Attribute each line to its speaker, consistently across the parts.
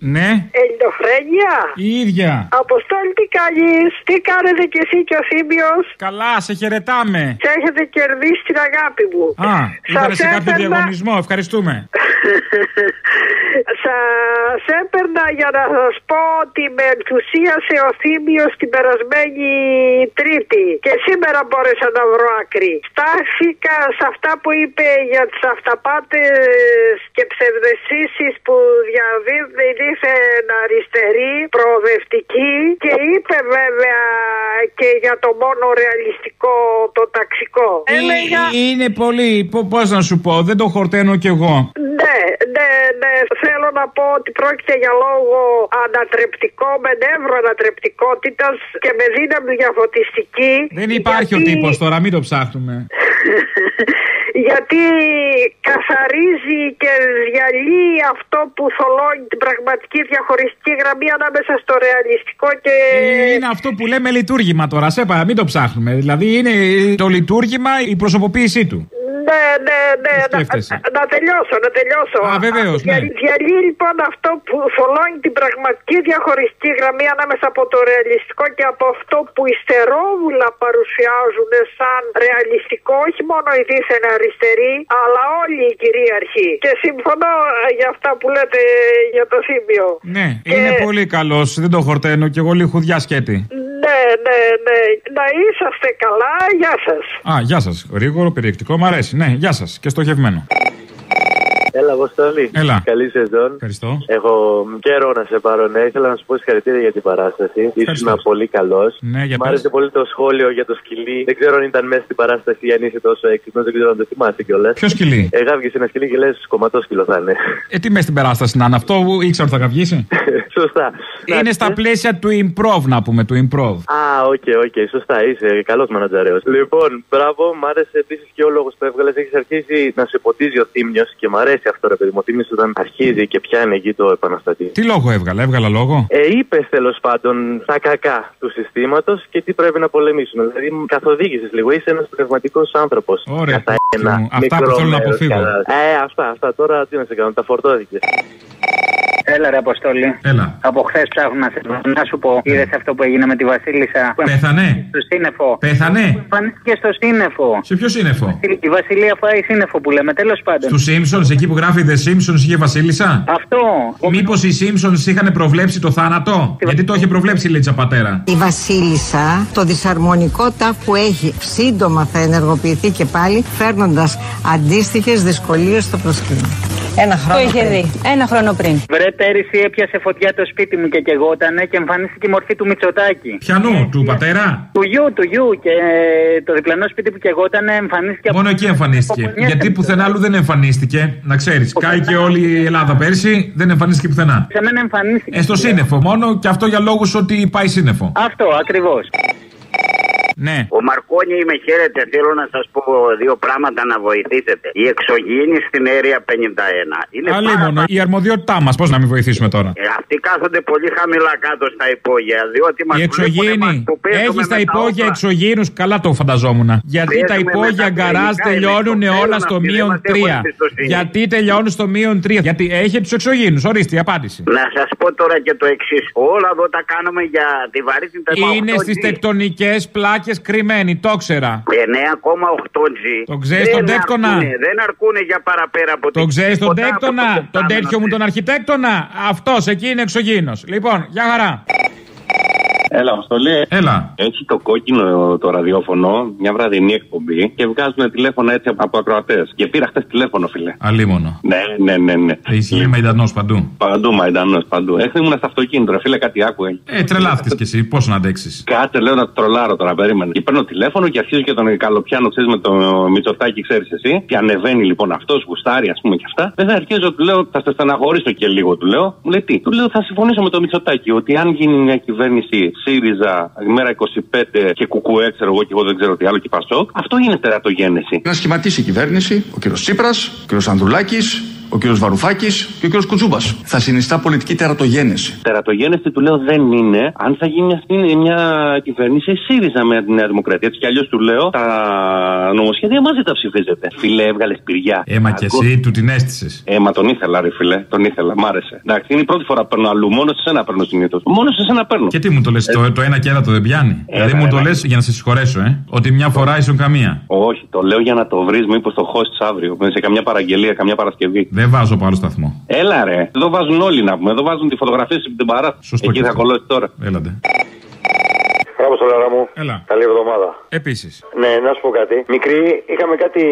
Speaker 1: Ναι.
Speaker 2: Ελληνοφρένια.
Speaker 1: Η ίδια.
Speaker 2: Αποστόλη τι κάνεις, τι κάνετε κι εσύ και ο Θήμιος.
Speaker 1: Καλά, σε χαιρετάμε.
Speaker 2: Και έχετε κερδίσει την αγάπη μου.
Speaker 1: Α, ήταν σε κάποιο
Speaker 2: έπαιρνα-
Speaker 1: διαγωνισμό. Ευχαριστούμε.
Speaker 2: Σας έπαιρνα για να σας πω ότι με ενθουσίασε ο Θήμιος την περασμένη Τρίτη και σήμερα μπόρεσα να βρω άκρη. Στάθηκα σε αυτά που είπε για τις αυταπάτες και ψευδεσίσεις που διαδίδει δίθεν αριστερή, προοδευτική και είπε βέβαια και για το μόνο ρεαλιστικό το ταξικό. Έλεγα...
Speaker 1: Ε, Είναι πολύ. Πώς να σου πω, δεν το χορταίνω κι εγώ.
Speaker 2: Ναι, ναι, ναι. Θέλω να πω ότι πρόκειται για λόγο ανατρεπτικό με νεύρο ανατρεπτικότητας και με δύναμη διαφωτιστική.
Speaker 1: Δεν υπάρχει ο
Speaker 2: γιατί-
Speaker 1: τύπος τώρα, μην το ψάχνουμε.
Speaker 2: γιατί καθαρίζει και διαλύει αυτό που θολώνει την πραγματική διαχωριστική γραμμή ανάμεσα στο ρεαλιστικό και.
Speaker 1: Είναι αυτό που λέμε λειτουργήμα τώρα. Σε παρα, μην το ψάχνουμε. Δηλαδή είναι το λειτουργήμα η προσωποποίησή του.
Speaker 2: Ναι, ναι, ναι. Να,
Speaker 1: σκέφτεσαι.
Speaker 2: να τελειώσω, να τελειώσω.
Speaker 1: Α, βεβαίως, ναι.
Speaker 2: Δια- Διαλύει λοιπόν αυτό που θολώνει την πραγματική διαχωριστική γραμμή ανάμεσα από το ρεαλιστικό και από αυτό που υστερόβουλα παρουσιάζουν σαν ρεαλιστικό, όχι μόνο οι δίθεν αριστεροί, αλλά όλοι οι κυρίαρχοι. Και συμφωνώ ε, για αυτά που λέτε για το Θήμιο.
Speaker 1: Ναι,
Speaker 2: Και-
Speaker 1: είναι πολύ καλός. Δεν το χορταίνω κι εγώ λιχουδιά σκέτη.
Speaker 2: Ναι, ναι, ναι. Να είσαστε καλά. Γεια σας.
Speaker 1: Α, γεια σας. Γρήγορο, περιεκτικό, μ' αρέσει. Ναι, γεια σας και στοχευμένο.
Speaker 3: Έλα, Αποστόλη.
Speaker 1: Έλα.
Speaker 3: Καλή σεζόν.
Speaker 1: Ευχαριστώ.
Speaker 3: Έχω καιρό να σε πάρω, ναι. Ήθελα να σου πω συγχαρητήρια για την παράσταση. Ήσουν πολύ καλός.
Speaker 1: Ναι, για
Speaker 3: Μ'
Speaker 1: πες.
Speaker 3: άρεσε πολύ το σχόλιο για το σκυλί. Δεν ξέρω αν ήταν μέσα στην παράσταση ή αν είσαι τόσο έξυπνος. Δεν ξέρω αν το θυμάσαι κιόλας.
Speaker 1: Ποιο σκυλί;
Speaker 3: Εγάβγε ένα σκυλί και λες κομματό σκυλό θα είναι.
Speaker 1: Ε, τι με στην παράσταση να είναι αυτό, που ήξερα ότι θα καυγήσει.
Speaker 3: Σωστά.
Speaker 1: Είναι στα πλαίσια του improv, να πούμε, του improv.
Speaker 3: Α, ok, ok, σωστά, είσαι καλός μανατζαρέο. Λοιπόν, μπράβο, μ' άρεσε επίσης και ο λόγος που έβγαλες. Έχεις αρχίσει να σε ποτίζει ο Θύμιο και μ' αρέσει αυτό, ρε παιδί μου. Ο Θύμιο όταν αρχίζει και πιάνει εκεί το επαναστατή.
Speaker 1: Τι λόγο έβγαλα, έβγαλα λόγο;
Speaker 3: Ε, είπες τέλος πάντων τα κακά του συστήματος και τι πρέπει να πολεμήσουμε. Δηλαδή, καθοδήγησες λίγο. Είσαι ένας πνευματικός άνθρωπος.
Speaker 1: Ωραία,
Speaker 3: Κατά
Speaker 1: π***ι
Speaker 3: ένα
Speaker 1: μου. Αυτά
Speaker 3: μικρό
Speaker 1: που θέλω να
Speaker 3: μέρος
Speaker 1: αποφύγω.
Speaker 3: κατά- Ε, αυτά, αυτά τώρα τι να σε κάνω, τα φορτώθηκε.
Speaker 4: Έλα ρε Αποστόλη.
Speaker 1: Έλα.
Speaker 4: Από χθες ψάχνω να σε βρω. Να σου πω, είδες αυτό που έγινε με τη Βασίλισσα; που
Speaker 1: Πέθανε.
Speaker 4: Στο σύννεφο.
Speaker 1: Πέθανε.
Speaker 4: Εμφανίστηκε στο σύννεφο.
Speaker 1: Σε ποιο σύννεφο;
Speaker 4: Η Βασιλεία φάει σύννεφο που λέμε, τέλος πάντων.
Speaker 1: Στους Simpsons, εκεί που γράφει The Simpsons είχε Βασίλισσα;
Speaker 4: Αυτό.
Speaker 1: Μήπως οι Simpsons είχαν προβλέψει το θάνατο; Γιατί το είχε προβλέψει η Λίτσα Πατέρα.
Speaker 5: Η Βασίλισσα, το δυσαρμονικό τάφ που έχει, σύντομα θα ενεργοποιηθεί και πάλι, φέρνοντας αντίστοιχες δυσκολίες στο προσκήνιο. Ένα χρόνο.
Speaker 6: Το είχε
Speaker 5: πριν.
Speaker 6: δει. Ένα χρόνο πριν.
Speaker 4: Βρε πέρυσι έπιασε φωτιά το σπίτι μου και κεγότανε και εμφανίστηκε η μορφή του Μητσοτάκη.
Speaker 1: Πιανού, του πατέρα;
Speaker 4: Του γιου, του γιου και ε, το διπλανό σπίτι που κεγότανε εμφανίστηκε
Speaker 1: Μόνο εκεί εμφανίστηκε.
Speaker 4: από μια
Speaker 1: Γιατί πουθενά άλλου δεν εμφανίστηκε. Να ξέρεις. Κάει και όλη η Ελλάδα πέρσι, δεν εμφανίστηκε πουθενά.
Speaker 4: Σε μένα εμφανίστηκε.
Speaker 1: Ε, στο σύννεφο μόνο και αυτό για λόγους ότι πάει σύννεφο.
Speaker 4: Αυτό ακριβώς.
Speaker 1: Ναι.
Speaker 7: Ο Μαρκόνι με χαίρετε. Θέλω να σας πω δύο πράγματα να βοηθήσετε. Η εξωγήινη στην αίρια 51. Είναι πάρα
Speaker 1: Αλίμονο, η αρμοδιότητά μας, πώς να μην βοηθήσουμε τώρα;
Speaker 7: Ε, αυτοί κάθονται πολύ χαμηλά κάτω στα υπόγεια. Διότι μας
Speaker 1: Η
Speaker 7: βλέπουνε, μας
Speaker 1: εξωγήινη.
Speaker 7: το παίζουμε
Speaker 1: Έχεις στα
Speaker 7: με τα
Speaker 1: υπόγεια
Speaker 7: όπλα.
Speaker 1: εξωγήινους, καλά το φανταζόμουν. Γιατί τα
Speaker 7: Παίζουμε με
Speaker 1: υπόγεια
Speaker 7: τα
Speaker 1: γκαράζ
Speaker 7: πυρηνικά
Speaker 1: τελειώνουν
Speaker 7: ηλεκτροπαίδα,
Speaker 1: όλα στο
Speaker 7: αυτοί δεν
Speaker 1: μείον
Speaker 7: μας έχουν
Speaker 1: 3.
Speaker 7: εμπιστοσύνη.
Speaker 1: Γιατί τελειώνουν στο μείον 3. Γιατί έχει τους εξωγήινους. Ορίστε η απάντηση.
Speaker 7: Να σας πω τώρα και το εξής. Όλα εδώ τα κάνουμε για τη βαρύτητα του
Speaker 1: Είναι
Speaker 7: 8G.
Speaker 1: στι τεκτονικές πλάκες κρυμμένοι, το ξέρα.
Speaker 7: 9,8G.
Speaker 1: Τον ξέρεις τον
Speaker 7: Δεν
Speaker 1: τέκτονα;
Speaker 7: αρκούνε, Δεν αρκούνε για παραπέρα από
Speaker 1: Τον ξέρεις τον
Speaker 7: τίποτα από το
Speaker 1: τέκτονα, τον
Speaker 7: πεφτάμενο
Speaker 1: τέτοιο μου τον αρχιτέκτονα; Αυτός εκεί είναι εξωγήινος. Λοιπόν, για χαρά.
Speaker 8: Έλα, Αποστολή.
Speaker 1: Έλα.
Speaker 8: Έχει το κόκκινο το ραδιόφωνο, μια βραδινή εκπομπή και βγάζουν τηλέφωνα έτσι από ακροατές. Και πήρα χθες τηλέφωνο, φίλε.
Speaker 1: Αλίμονο.
Speaker 8: Ναι, ναι, ναι. ναι.
Speaker 1: Ισχύει μαϊντανός παντού.
Speaker 8: Παντού, μαϊντανός, παντού. Έχθε ήμουν στο αυτοκίνητο, ρε φίλε, κάτι άκουγε.
Speaker 1: Ε, τρελάθηκες κι εσύ. Πώς να αντέξεις.
Speaker 8: Κάτσε, λέω να το τρολάρω τώρα, περίμενε. Και παίρνω τηλέφωνο και αρχίζω και τον καλοπιάνω, ξέρεις με το μυτσοτάκι, ξέρεις εσύ. Και ανεβαίνει λοιπόν αυτός, γουστάρει, ας πούμε και αυτά. Βέβαια αρχίζω, του λέω, θα σε στεναχωρήσω και λίγο, του λέω. Μου λέει τι; Του λέω, θα συμφωνήσω με το μυτσοτάκι ότι αν γίνει μια κυβέρνηση ΣΥΡΙΖΑ, μέρα 25 και κουκουέ, ξέρω εγώ και εγώ δεν ξέρω τι άλλο και Πασόκ, αυτό είναι τερατογένεση.
Speaker 9: Να σχηματίσει η κυβέρνηση, ο κ. Τσίπρας, ο κ. Ανδρουλάκης,
Speaker 6: ο κύριος Βαρουφάκης και ο κύριος Κουτσούμπας. Θα συνιστά πολιτική τερατογένεση.
Speaker 8: Τερατογένεση του λέω δεν είναι. Αν θα γίνει αυτή είναι μια κυβέρνηση ΣΥΡΙΖΑ με τη Νέα Δημοκρατία. Έτσι κι αλλιώς του λέω τα νομοσχέδια μαζί τα ψηφίζετε. Φιλέ, έβγαλες πυριά.
Speaker 1: Έμα κι
Speaker 8: Αγκό-
Speaker 1: εσύ του την αίσθησες.
Speaker 8: Ε, μα τον ήθελα, ρε φιλέ. Τον ήθελα, μ' άρεσε. Εντάξει, είναι η πρώτη φορά που παίρνω αλλού. Μόνο σε σένα παίρνω συνήθως. Μόνο σε σένα παίρνω.
Speaker 1: Και τι μου το λες, το, το ένα και ένα το δεν πιάνει; δηλαδή μου το
Speaker 8: έλα.
Speaker 1: λες για να σε συγχωρέσω, ε; Ότι μια φορά ίσον καμία.
Speaker 8: Όχι, το λέω για να το βρεις, μήπως το χώσει αύριο. Σε καμιά παραγγελία, καμιά Παρασκευή.
Speaker 1: Δεν βάζω από άλλο σταθμό.
Speaker 8: Έλα ρε. Εδώ βάζουν όλοι να πούμε. Εδώ βάζουν τη φωτογραφία σου από την παράσταση.
Speaker 1: Σωστό
Speaker 8: Εκεί
Speaker 1: και
Speaker 8: θα
Speaker 1: αυτό.
Speaker 8: κολλώσει τώρα.
Speaker 1: Έλατε.
Speaker 3: Μπράβο, Σολάρα μου.
Speaker 1: Έλα.
Speaker 3: Καλή εβδομάδα.
Speaker 1: Επίσης.
Speaker 3: Ναι, να σου πω κάτι. Μικρή, είχαμε κάτι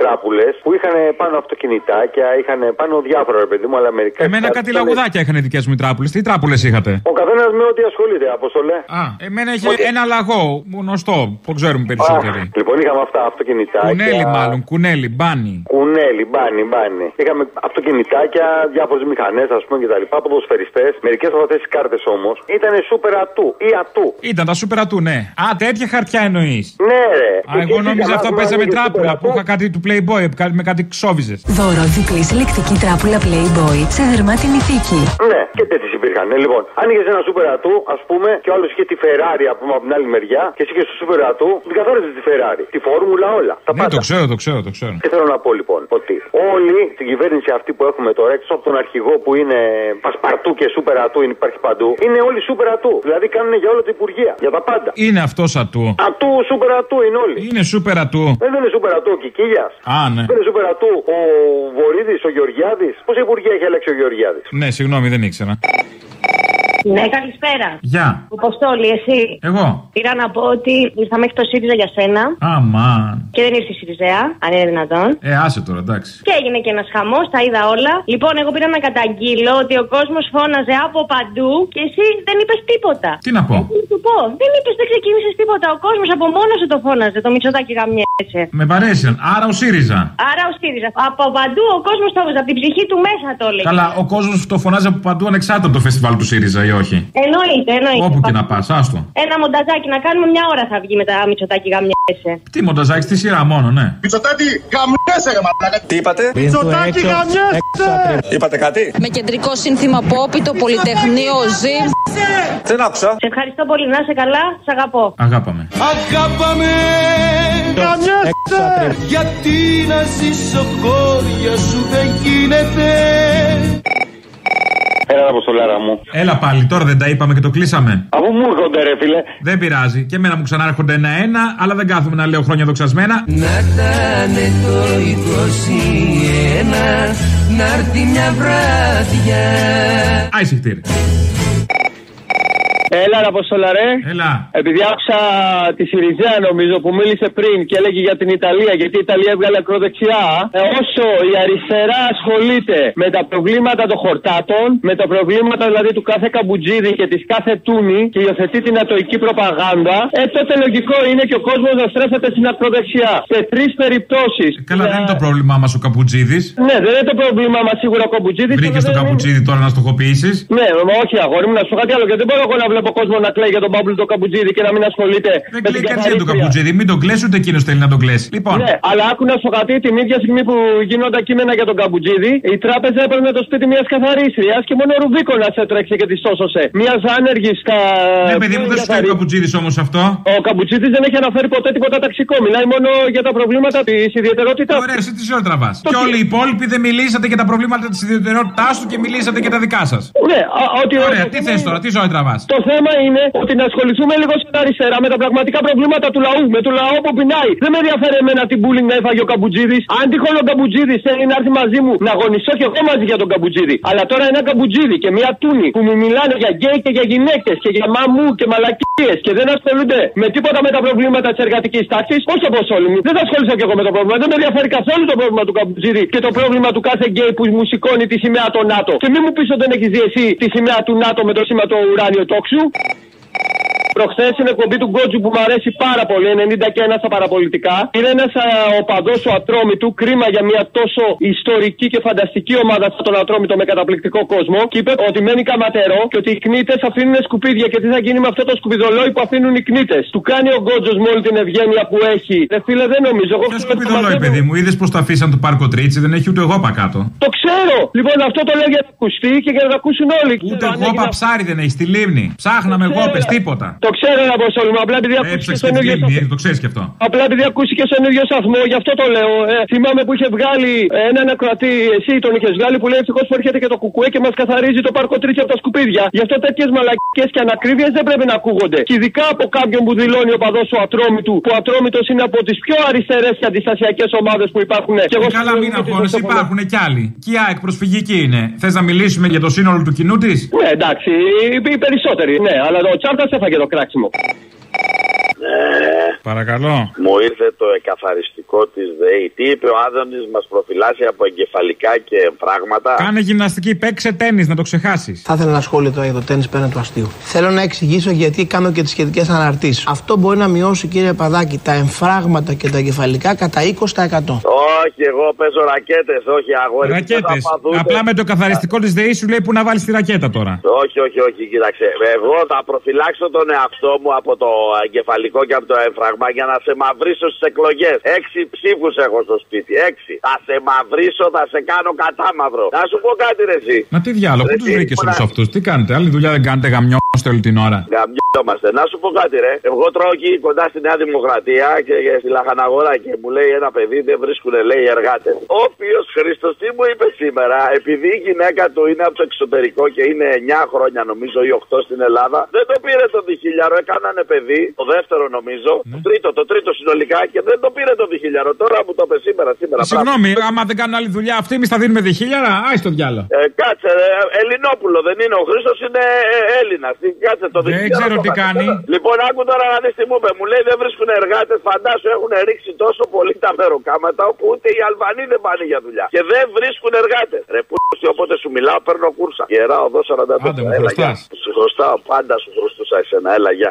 Speaker 3: τράπουλες που είχαν πάνω αυτοκινητάκια, είχαν πάνω διάφορα, ρε παιδί μου, αλλά μερικά.
Speaker 1: Εμένα κάτι λαγουδάκια είχαν οι δικές μου τράπουλες. Τι τράπουλες είχατε;
Speaker 3: Ο καθένας με ό,τι ασχολείται, Αποστολέ.
Speaker 1: Α, εμένα είχε ένα λαγό γνωστό που ξέρουμε περισσότεροι.
Speaker 3: Α, λοιπόν, είχαμε αυτά αυτοκινητάκια.
Speaker 1: Κουνέλι μάλλον, κουνέλι, μπάνι.
Speaker 3: Κουνέλι, μπάνι, μπάνι. Είχαμε αυτοκινητάκια, διάφορες μηχανές, ας πούμε κτλ. Ποδοσφαιριστές. Μερικές από αυτές τις κάρτες όμως ήταν σούπερ ατού ή ατού.
Speaker 1: Ήταν τα σούπερα του, ναι. Α, τέτοια χαρτιά εννοείς.
Speaker 3: Ναι, ρε.
Speaker 1: Α, εγώ νόμιζα αυτό παίζαμε τράπουλα που είχα κάτι του Playboy που κάτι- με κάτι ξόβιζες.
Speaker 9: Δώρο διπλής συλλεκτική τράπουλα Playboy σε δερμάτινη θήκη.
Speaker 3: Ναι, και τέτοιες υπήρχαν. Ναι, λοιπόν, άνοιγε ένα σούπερ ατού, ας πούμε, και ο άλλος είχε τη Ferrari από από την άλλη μεριά, και εσύ και στο σούπερ ατού την καθόριζε τη Ferrari. Τη φόρμουλα όλα. Τα
Speaker 1: Ναι,
Speaker 3: πάντα.
Speaker 1: το ξέρω, το ξέρω, το ξέρω.
Speaker 3: Τι θέλω να πω λοιπόν, ότι όλοι στην κυβέρνηση αυτή που έχουμε τώρα, έξω από τον αρχηγό που είναι πασπαρτού και σούπερ ατού, είναι- υπάρχει παντού, είναι όλοι σούπερ ατού. Δηλαδή κάνουν για όλα τα υπουργεία, για τα πάντα.
Speaker 1: Είναι αυτός ατού.
Speaker 3: Ατού, σούπερ ατού είναι όλοι.
Speaker 1: Είναι σούπερα του.
Speaker 3: Δεν είναι σούπερ ατού ο Κικίλιας.
Speaker 1: Α, ναι.
Speaker 3: Δεν είναι σούπερ ατού ο Βορύδης, ο Γεωργιάδης. Πόσα υπουργεία έχει αλλάξει ο Γεωργιάδης;
Speaker 1: Ναι, συγγνώμη, δεν ήξερα. prossima.
Speaker 10: Ναι, καλησπέρα.
Speaker 1: Γεια.
Speaker 10: Ο Ποστόλη, εσύ.
Speaker 1: Εγώ.
Speaker 10: Πήρα να πω ότι ήρθα μέχρι το ΣΥΡΙΖΑ για σένα
Speaker 1: Αμάν.
Speaker 10: και δεν ήρθε η ΣΥΡΙΖΑ, αν είναι δυνατόν.
Speaker 1: Ε, άσε τώρα, εντάξει.
Speaker 10: Και έγινε και ένας χαμός, τα είδα όλα. Λοιπόν, εγώ πήρα να καταγγείλω ότι ο κόσμος φώναζε από παντού και εσύ δεν είπες τίποτα.
Speaker 1: Τι να πω;
Speaker 10: Τι να σου πω, δεν είπες, δεν ξεκίνησες τίποτα. Ο κόσμος από μόνος σου το φώναζε, το μυτσοτάκι γαμιέσαι.
Speaker 1: Με παρέσαν. Άρα ο ΣΥΡΙΖΑ.
Speaker 10: Άρα ο ΣΥΡΙΖΑ. Από παντού ο κόσμος το έβαζε, από την ψυχή του μέσα το έλεγε.
Speaker 1: Καλά, ο κόσμος το φωνάζει από παντού ανεξάρτητα από το φεστιβάλ του ΣΥΡΙΖΑ ή όχι.
Speaker 10: Εννοείται, εννοείται.
Speaker 1: Όπου και να πας, άστο.
Speaker 10: Ένα μονταζάκι να κάνουμε μια ώρα θα βγει με τα μυτσοτάκι γαμιέσαι.
Speaker 1: Τι μονταζάκι στη σειρά μόνο, ναι.
Speaker 6: Μητσοτάτη, γαμιέσαι ρε μαλάκα. Τι είπατε;
Speaker 11: Μητσοτάκη,
Speaker 6: γαμιέσαι. Είπατε κάτι;
Speaker 11: Με κεντρικό σύνθημα pop, το Πολυτεχνείο ζει.
Speaker 6: Δεν άκουσα.
Speaker 10: Σε ευχαριστώ πολύ, να είσαι καλά, σε αγαπώ.
Speaker 1: Αγάπαμε.
Speaker 12: Αγάπαμε Γαμιέσαι Γιατί να ζήσω χώρια σου δεν γίνεται
Speaker 3: Έλα, Αποστολάρα μου.
Speaker 1: Έλα πάλι, τώρα δεν τα είπαμε και το κλείσαμε.
Speaker 3: Αφού μου έρχονται, ρε φίλε;
Speaker 1: Δεν πειράζει. Και εμένα μου ξανάρχονται ένα-ένα, αλλά δεν κάθομαι να λέω χρόνια δοξασμένα.
Speaker 12: Να ήταν το 21 Να έρθει μια βράδια
Speaker 1: Άισιχτήρ.
Speaker 13: Έλα, ρε Αποστολά, ρε.
Speaker 1: Έλα.
Speaker 13: Επειδή άκουσα τη Σιριζέα, νομίζω, που μίλησε πριν και έλεγε για την Ιταλία, γιατί η Ιταλία έβγαλε ακροδεξιά. Ε, όσο η αριστερά ασχολείται με τα προβλήματα των χορτάτων, με τα προβλήματα δηλαδή του κάθε καμπουτζίδη και της κάθε τούνη και υιοθετεί την ατοική προπαγάνδα, ε, τότε λογικό είναι και ο κόσμος να στρέφεται στην ακροδεξιά. Σε τρεις περιπτώσεις.
Speaker 1: Καλά, δεν είναι το πρόβλημά μας ο Καπουτζίδη.
Speaker 13: Ναι, δεν είναι το πρόβλημά μας σίγουρα ο καμπουτζίδης.
Speaker 1: Βρήκες τον Καπουτζίδη τώρα να στοχοποιήσει.
Speaker 13: Ναι, μα όχι, αγόρι μου, να σου πω κάτι άλλο. Γιατί δεν μπορώ εγώ να βλέπω κόσμο να κλαίει για τον Παύλο τον Καμπουτζίδη και να μην ασχολείται
Speaker 1: Δεν
Speaker 13: με
Speaker 1: κλαίει
Speaker 13: την
Speaker 1: κανεί για τον
Speaker 13: καθαρίστρια.
Speaker 1: Καπουτζίδη. Μην τον κλέσει, ούτε εκείνος θέλει να τον κλέσει. Λοιπόν,
Speaker 13: Ναι, αλλά άκου να σου πω κάτι, την ίδια στιγμή που γίνονταν κείμενα για τον Καμπουτζίδη, η τράπεζα έπαιρνε το σπίτι μιας καθαρίστριας και μόνο ο Ρουμπίκονα έτρεξε και τη σώσωσε. Μιας άνεργης στα.
Speaker 1: Ναι, παιδί μου, δεν σου κάνει ο Καπουτζίδη όμως αυτό.
Speaker 13: Ο Καμπουτζίδη δεν έχει αναφέρει ποτέ τίποτα ταξικό. Μιλάει μόνο για τα προβλήματα της ιδιαιτερότητάς
Speaker 1: Ωραία, εσύ τι ώρα τραβάς. Και όλοι οι υπόλοιποι δεν μιλήσατε για τα προβλήματα της ιδιαιτερότητάς του και μιλήσατε για τα δικά σας.
Speaker 13: Ναι, α, ότι
Speaker 1: Ωραία, τι θες τώρα, τι ζωή τραβάς;
Speaker 13: Το θέμα είναι ότι να ασχοληθούμε λίγο στην αριστερά με τα πραγματικά προβλήματα του λαού, με το λαό που πεινάει. Δεν με ενδιαφέρει εμένα τι bullying να έφαγε ο Καπουτζίδη. Αν τυχόν ο Καπουτζίδη θέλει να έρθει μαζί μου να αγωνιστώ και εγώ μαζί για τον Καπουτζίδη. Αλλά τώρα ένα Καπουτζίδη και μια Τούνη που μου μιλάνε για γκέι και για γυναίκες και για μαμού και μαλακίες και δεν ασχολούνται με τίποτα με τα προβλήματα της εργατικής τάξης, όχι όπω όλοι μου. Δεν θα ασχοληθώ και εγώ με το πρόβλημα. Δεν με ενδιαφέρει καθόλου το πρόβλημα του Καπουτζίδη και το πρόβλημα του κάθε γκέι που μου σηκώνει τη σημαία των ΝΑΤΟ. Και μην μου πεις ότι δεν έχεις δει εσύ τη σημαία του ΝΑΤΟ με το σήμα του ουράνιο τόξου. sous. Προχθές στην εκπομπή του Γκότζου που μου αρέσει πάρα πολύ, 90 και ένα στα παραπολιτικά, είναι ένας οπαδό του Ατρόμητου, κρίμα για μια τόσο ιστορική και φανταστική ομάδα αυτό τον Ατρόμητο με καταπληκτικό κόσμο, και είπε ότι μένει καματερό και ότι οι κνήτες αφήνουν σκουπίδια και τι θα γίνει με αυτό το σκουπιδολόι που αφήνουν οι κνήτες. Του κάνει ο Γκότζος με όλη την ευγένεια που έχει. Ρε φίλε, δεν νομίζω. Εγώ
Speaker 1: Ποιο σκουπιδολόι, παιδί μου, είδες πως το αφήσαν το πάρκο Τρίτσι, δεν έχει ούτε εγώ κάτω.
Speaker 13: Το ξέρω! Λοιπόν, αυτό το λέω για να ακουστεί και για να το ακούσουν όλοι.
Speaker 1: Ούτε εγώ ψάρι δεν έχει στη λίμνη. Ψάχναμε εγώ τίποτα.
Speaker 13: Το ξέρω, Αποστόλη μου, απλά επειδή ακούστηκες
Speaker 1: στον ίδιο σταθμό. Το ξέρεις και αυτό.
Speaker 13: Απλά επειδή ακούστηκες στον ίδιο σταθμό, γι' αυτό το λέω. Ε, θυμάμαι που είχε βγάλει έναν ακροατή, εσύ τον είχες βγάλει που λέει ευτυχώς που έρχεται και το κουκουέ και μας καθαρίζει το πάρκο Τρίτσι από τα σκουπίδια. Γι' αυτό τέτοιες μαλακίε και ανακρίβειες δεν πρέπει να ακούγονται. Και ειδικά από κάποιον που δηλώνει ο παδός του Ατρόμητου, που ο Ατρόμητος είναι από τις πιο αριστερές και αντιστασιακές ομάδες που υπάρχουν. Και εγώ
Speaker 1: Ε, καλά, μην αγχώνεσαι, υπάρχουν κι άλλοι. Και η ΑΕΚ προσφυγική είναι. Θες να μιλήσουμε για το σύνολο του κοινού της;
Speaker 13: Ναι, εντάξει, οι περισσότεροι. Ναι, αλλά ο Τσάρτας έφαγε το Máximo. Κράξιμο.
Speaker 1: Παρακαλώ.
Speaker 14: Μου ήρθε το εκαθαριστικό της ΔΕΗ. Τι είπε ο Άδωνης, μας προφυλάσσει από εγκεφαλικά και εμφράγματα.
Speaker 1: Κάνε γυμναστική, παίξε τέννη, να το ξεχάσεις.
Speaker 15: Θα ήθελα ένα σχόλιο τώρα για το τέννη πέραν του αστείου. Θέλω να εξηγήσω γιατί κάνω και τις σχετικές αναρτήσεις. Αυτό μπορεί να μειώσει, κύριε Παδάκη, τα εμφράγματα και τα εγκεφαλικά κατά 20%.
Speaker 14: Όχι, εγώ παίζω ρακέτες, όχι αγόρι.
Speaker 1: Ρακέτες. Απλά με το καθαριστικό της ΔΕΗ σου λέει που να βάλεις τη ρακέτα τώρα.
Speaker 14: Όχι, όχι, όχι, κοίταξε. Εγώ θα προφυλάξω τον εαυτό μου από το εγκεφαλικό και από το έμφραγμα για να σε μαυρίσω στις εκλογές. Έξι ψήφους έχω στο σπίτι. Έξι. Θα σε μαυρίσω, θα σε κάνω κατάμαυρο. Να σου πω κάτι, ρε, εσύ.
Speaker 1: Μα τι διάλογο, πού τους βρήκες όλους αυτούς, τι κάνετε, άλλη δουλειά δεν κάνετε, γαμιόμαστε όλη την ώρα.
Speaker 14: Γαμιόμαστε. Να σου πω κάτι, ρε. Εγώ τρώω εκεί κοντά στη Νέα Δημοκρατία και στη Λαχαναγορά και μου λέει ένα παιδί δεν βρίσκουν, λέει, οι εργάτες. Ο οποίος Χρήστος τι μου είπε σήμερα, επειδή η γυναίκα του είναι από το εξωτερικό και είναι 9 χρόνια νομίζω ή 8 στην Ελλάδα, δεν το πήρε το διχίλιαρο, έκανανε παιδί, το δεύτερο νομίζω, το τρίτο, το τρίτο συνολικά και δεν το πήρε το διχίλιαρο. Τώρα μου το είπε σήμερα, σήμερα.
Speaker 1: Ε, Συγγνώμη, άμα δεν κάνουν άλλη δουλειά αυτή, εμείς θα δίνουμε διχίλιαρα, άι στο διάλο.
Speaker 14: Ε, κάτσε, ε, Ελληνόπουλο δεν είναι. Ο Χρήστος είναι ε, Έλληνας. Κάτσε το
Speaker 1: Δεν ξέρω τι κάνει.
Speaker 14: Λοιπόν, άκου τώρα να δεις τι μου είπε. Μου λέει δεν βρίσκουν εργάτες. Φαντάσου έχουν ρίξει τόσο πολύ τα μεροκάματα όπου ούτε οι Αλβανοί δεν πάνε για δουλειά. Και δεν βρίσκουν εργάτες. Ρε που όποτε σου μιλάω παίρνω κούρσα. Γερά οδό 45.
Speaker 1: Άντε, μου
Speaker 14: Έλα,
Speaker 1: χρωστάς.
Speaker 14: γεια. Σου χρωστάω, πάντα σου χρωστούσα εσένα. Έλα, γεια.